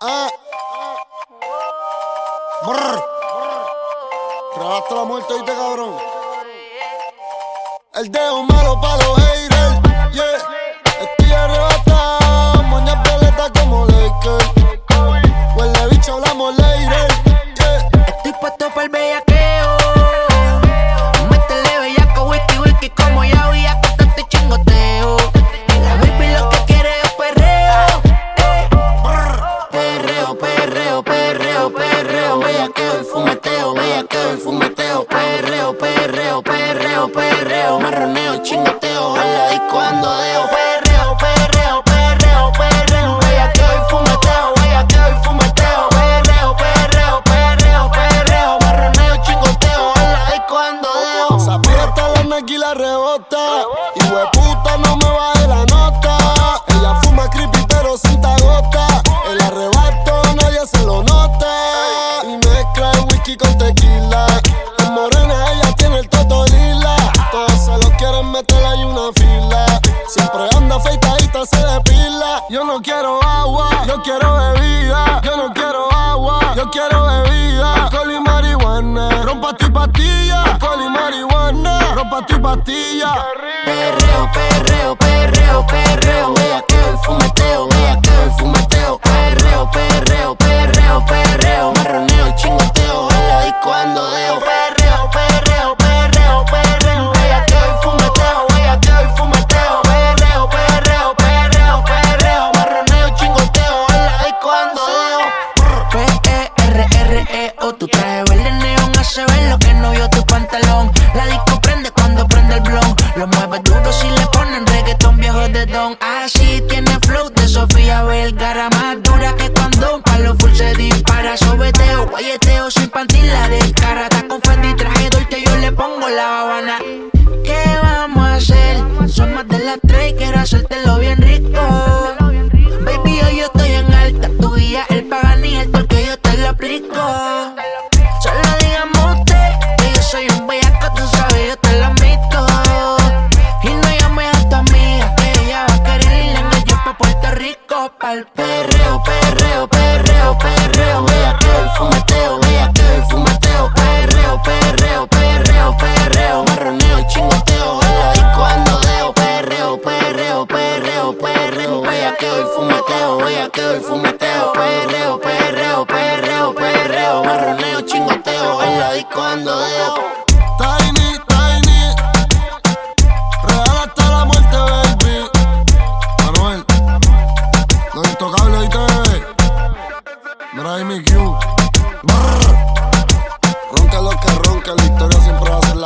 Ah. Brr. Grabaste la muerte, oíste, cabrón. El dedo malo para los perreo, marroneo, chingoteo, en la disco ando deo, perreo, perreo, perreo, perreo, bellaqueo y fumeteo, bellaqueo y fumeteo, perreo, perreo, perreo, perreo, marroneo, chingoteo, en la disco ando deo. Sapira hasta la y la rebota, y puta no me baje la nota. Yo no quiero agua, yo quiero bebida. Yo no quiero agua, yo quiero bebida. Alcohol y marihuana, rompa tu pastilla. Alcohol y marihuana, rompa tu pastilla. así. Tiene flow de Sofía Vergara, más dura que cuando para los full se dispara. Sobeteo, guayeteo, sin pantil la descara. Está con Fendi, traje dolce, yo le pongo la habana. ¿Qué vamos a hacer? Son más de las tres, quiero hacértelo perreo, perreo, perreo, perreo.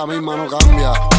la misma no cambia.